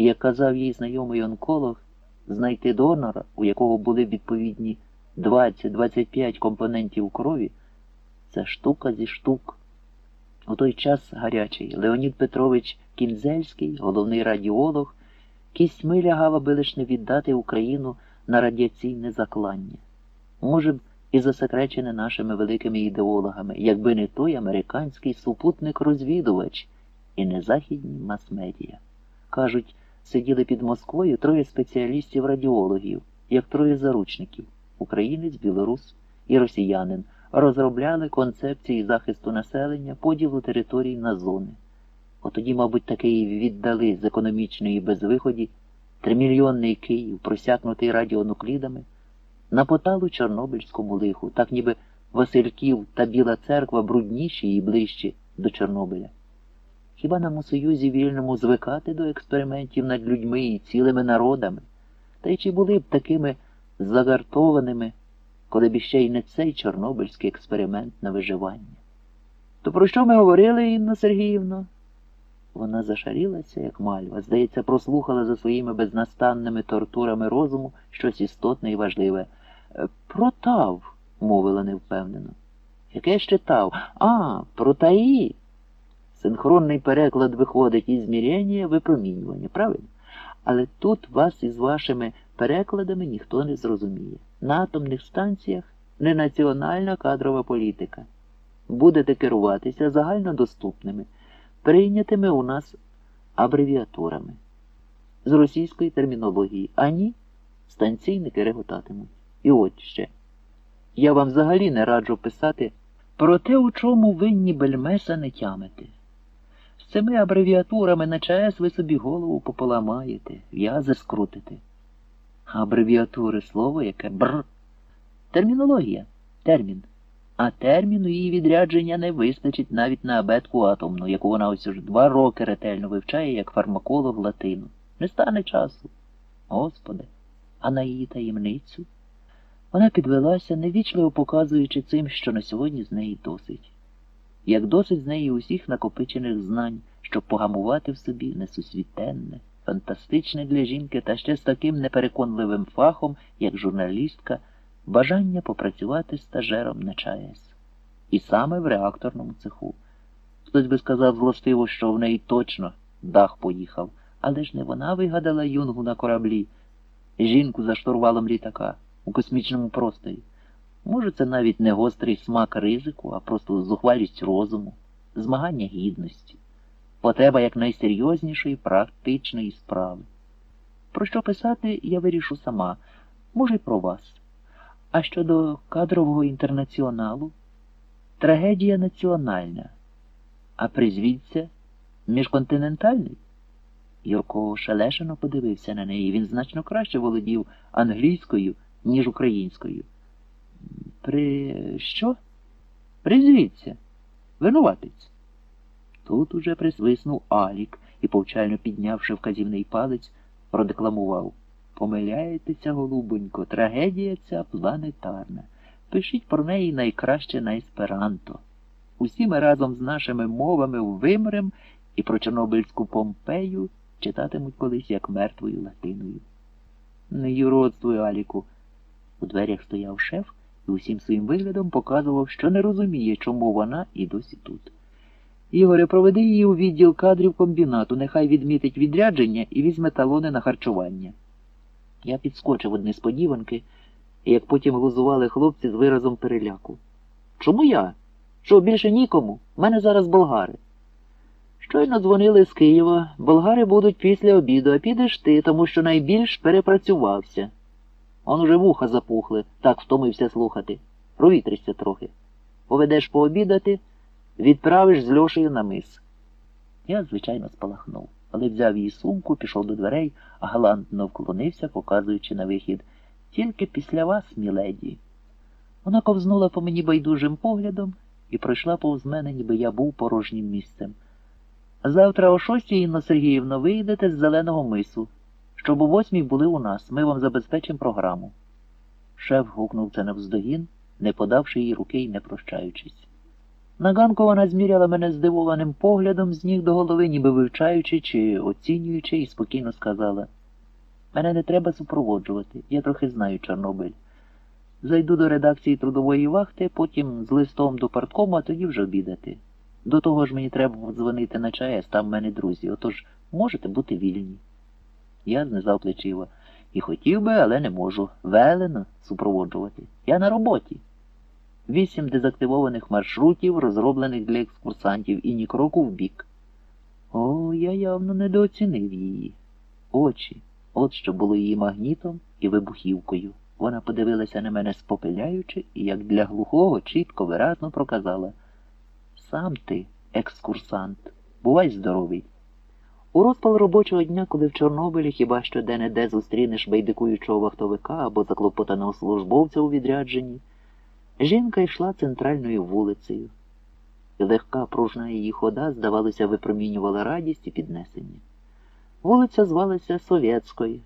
І як казав їй знайомий онколог, знайти донора, у якого були відповідні 20-25 компонентів крові, це штука зі штук. У той час гарячий Леонід Петрович Кінзельський, головний радіолог, кістьми лягав, аби лиш не віддати Україну на радіаційне заклання. Може б, і засекречене нашими великими ідеологами, якби не той американський супутник-розвідувач і не західні мас-медіа. Кажуть, сиділи під Москвою троє спеціалістів-радіологів, як троє заручників українець, білорус і росіянин, розробляли концепції захисту населення, поділу територій на зони. Отоді, мабуть, таки і віддали з економічної безвиході тримільйонний Київ, просякнутий радіонуклідами, на поталу Чорнобильському лиху, так ніби Васильків та Біла церква брудніші і ближчі до Чорнобиля. Хіба нам у Союзі вільному звикати до експериментів над людьми і цілими народами? Та й чи були б такими загартованими, коли б іще й не цей чорнобильський експеримент на виживання? То про що ми говорили, Інна Сергіївна? Вона зашарілася, як мальва, здається, прослухала за своїми безнастанними тортурами розуму щось істотне і важливе. «Е, Про тав, мовила невпевнено. Яке ще тав? А, про таї. Синхронний переклад виходить із зміряння випромінювання, правильно? Але тут вас із вашими перекладами ніхто не зрозуміє. На атомних станціях не національна кадрова політика. Будете керуватися загальнодоступними, прийнятими у нас абревіатурами з російської термінології, а ні, станційники реготатимуть. І от ще. Я вам взагалі не раджу писати про те, у чому винні бельмеса не тямите. Цими абревіатурами на ЧАЕС ви собі голову пополамаєте, в'язи скрутите. Абревіатури слово яке бр. Термінологія. Термін. А терміну її відрядження не вистачить навіть на абетку атомну, яку вона ось уже два роки ретельно вивчає як фармаколог латину. Не стане часу. Господи, а на її таємницю? Вона підвелася, невічливо показуючи цим, що на сьогодні з неї досить. Як досить з неї усіх накопичених знань, щоб погамувати в собі несусвітенне, фантастичне для жінки та ще з таким непереконливим фахом, як журналістка, бажання попрацювати стажером на ЧАЕС. І саме в реакторному цеху. Хтось би сказав злостиво, що в неї точно дах поїхав, але ж не вона вигадала юнгу на кораблі, жінку за штурвалом літака у космічному просторі. Може, це навіть не гострий смак ризику, а просто зухвалість розуму, змагання гідності, потреба якнайсерйознішої практичної справи. Про що писати, я вирішу сама, може, й про вас. А щодо кадрового інтернаціоналу, трагедія національна, а призвідця міжконтинентальний. Юрко шалешено подивився на неї. Він значно краще володів англійською, ніж українською. При що? Призвіться, винуватець. Тут уже присвиснув Алік і, повчально піднявши вказівний палець, продекламував. Помиляєтеся, голубонько, трагедія ця планетарна. Пишіть про неї найкраще на есперанто. Усі ми разом з нашими мовами вимрем і про Чорнобильську Помпею читатимуть колись як мертвою латиною. Не юродствуй, Аліку. У дверях стояв шеф і усім своїм виглядом показував, що не розуміє, чому вона і досі тут. Ігоре, проведи її у відділ кадрів комбінату, нехай відмітить відрядження і візьме талони на харчування. Я підскочив од несподіванки, як потім глузували хлопці з виразом переляку. Чому я? Що, більше нікому? У мене зараз болгари. Щойно дзвонили з Києва. Болгари будуть після обіду, а підеш ти, тому що найбільш перепрацювався. Он уже вуха запухли, так втомився слухати. Провітришся трохи. Поведеш пообідати, відправиш з Льошею на мис. Я, звичайно, спалахнув, але взяв її сумку, пішов до дверей, а галантно вклонився, показуючи на вихід. Тільки після вас, міледі. Вона ковзнула по мені байдужим поглядом і пройшла повз мене, ніби я був порожнім місцем. Завтра о шостій, Інна Сергіївна, вийдете з зеленого мису, щоб о восьмій були у нас, ми вам забезпечимо програму. Шеф гукнув це навздогін, не подавши їй руки і не прощаючись. На ганку вона зміряла мене здивованим поглядом з ніг до голови, ніби вивчаючи чи оцінюючи, і спокійно сказала Мене не треба супроводжувати, я трохи знаю Чорнобиль. Зайду до редакції трудової вахти, потім з листом до парткому, а тоді вже обідати. До того ж мені треба дзвонити на ЧАЕС, там в мене друзі, отож можете бути вільні. Я знизав плечима. І хотів би, але не можу. Велено супроводжувати. Я на роботі. Вісім дезактивованих маршрутів, розроблених для екскурсантів, і ні кроку вбік. О, я явно недооцінив її. Очі. От що було її магнітом і вибухівкою. Вона подивилася на мене спопиляючи і, як для глухого, чітко, виразно проказала Сам ти, екскурсант, бувай здоровий. У розпал робочого дня, коли в Чорнобилі хіба що де-не-де зустрінеш байдикуючого вахтовика або заклопотаного службовця у відрядженні, жінка йшла центральною вулицею. Легка пружна її хода, здавалося, випромінювала радість і піднесення. Вулиця звалася Совєтською,